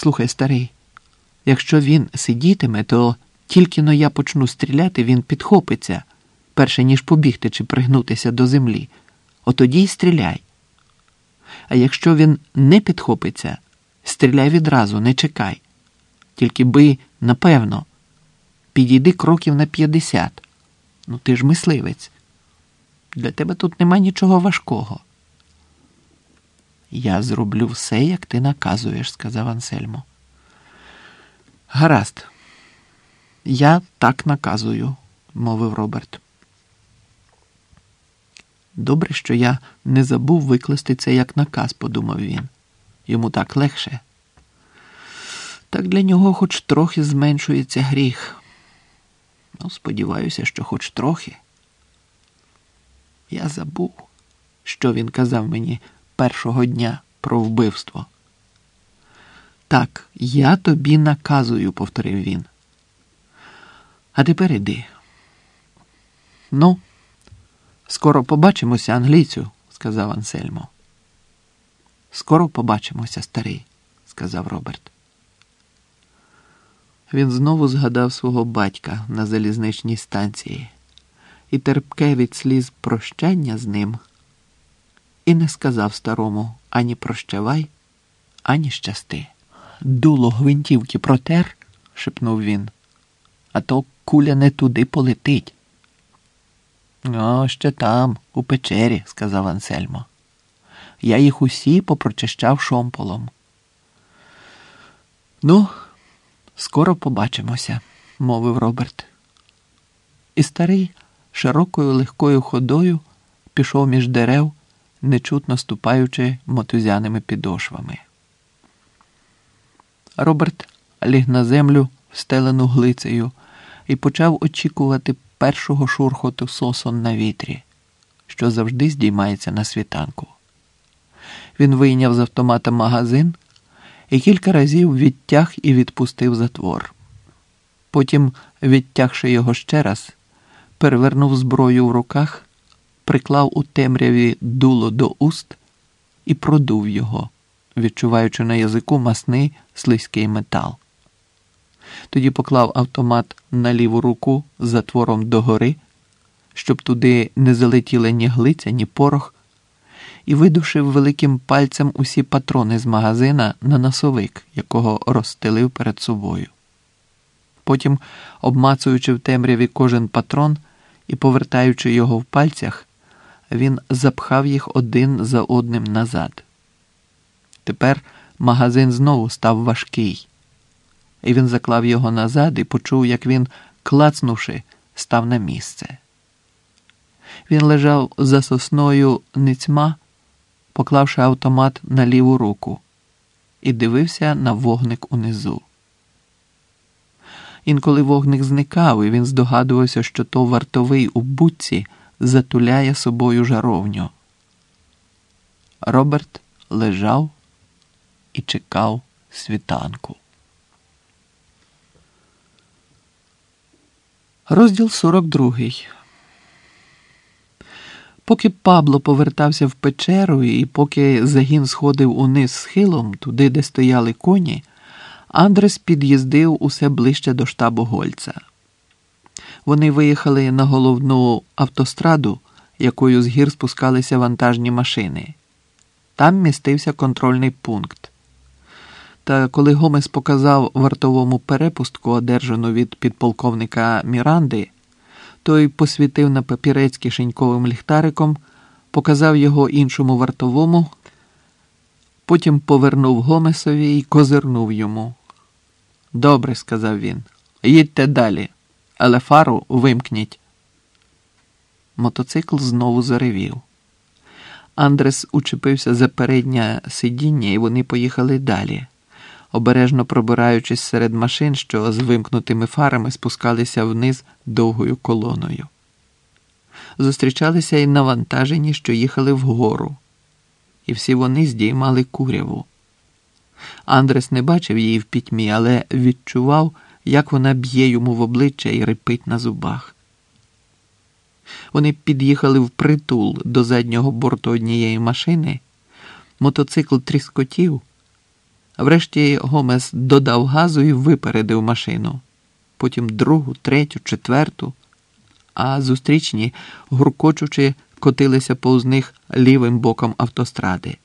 Слухай, старий, якщо він сидітиме, то тільки но я почну стріляти, він підхопиться, перше ніж побігти чи пригнутися до землі. Отоді й стріляй. А якщо він не підхопиться, стріляй відразу, не чекай. Тільки бий, напевно, підійди кроків на п'ятдесят. Ну ти ж мисливець. Для тебе тут нема нічого важкого. Я зроблю все, як ти наказуєш, сказав Ансельмо. Гаразд. Я так наказую, мовив Роберт. Добре, що я не забув викласти це як наказ, подумав він. Йому так легше. Так для нього хоч трохи зменшується гріх. Ну, сподіваюся, що хоч трохи. Я забув, що він казав мені першого дня про вбивство. Так, я тобі наказую, повторив він. А тепер іди. Ну, скоро побачимося, англійцю, сказав Ансельмо. Скоро побачимося, старий, сказав Роберт. Він знову згадав свого батька на залізничній станції і терпке від сліз прощання з ним, і не сказав старому ані прощавай, ані щасти. Дуло гвинтівки протер, шепнув він, а то куля не туди полетить. О, ще там, у печері, сказав Ансельмо. Я їх усі попрочищав шомполом. Ну, скоро побачимося, мовив Роберт. І старий широкою легкою ходою пішов між дерев, нечутно ступаючи мотузяними підошвами. Роберт ліг на землю, встелену глицею, і почав очікувати першого шурхоту сосон на вітрі, що завжди здіймається на світанку. Він вийняв з автомата магазин і кілька разів відтяг і відпустив затвор. Потім, відтягши його ще раз, перевернув зброю в руках, приклав у темряві дуло до уст і продув його, відчуваючи на язику масний слизький метал. Тоді поклав автомат на ліву руку з затвором догори, щоб туди не залетіли ні глиця, ні порох, і видушив великим пальцем усі патрони з магазина на носовик, якого розстелив перед собою. Потім, обмацуючи в темряві кожен патрон і повертаючи його в пальцях, він запхав їх один за одним назад. Тепер магазин знову став важкий, і він заклав його назад і почув, як він, клацнувши, став на місце. Він лежав за сосною ницьма, поклавши автомат на ліву руку, і дивився на вогник унизу. Інколи вогник зникав, і він здогадувався, що то вартовий у будці затуляє собою жаровню. Роберт лежав і чекав світанку. Розділ 42 Поки Пабло повертався в печеру, і поки загін сходив униз схилом, туди, де стояли коні, Андрес під'їздив усе ближче до штабу Гольца. Вони виїхали на головну автостраду, якою з гір спускалися вантажні машини. Там містився контрольний пункт. Та коли Гомес показав вартовому перепустку, одержану від підполковника Міранди, той посвітив на папірець кишеньковим ліхтариком, показав його іншому вартовому, потім повернув Гомесові і козирнув йому. Добре, сказав він, їдьте далі, але фару вимкніть. Мотоцикл знову заревів. Андрес учепився за переднє сидіння, і вони поїхали далі, обережно пробираючись серед машин, що з вимкнутими фарами спускалися вниз довгою колоною. Зустрічалися й навантажені, що їхали вгору, і всі вони здіймали куряву. Андрес не бачив її в пітьмі, але відчував, як вона б'є йому в обличчя і рипить на зубах. Вони під'їхали впритул до заднього борту однієї машини, мотоцикл тріскотів, Врешті Гомес додав газу і випередив машину. Потім другу, третю, четверту, а зустрічні, гуркочучи, котилися повз них лівим боком автостради.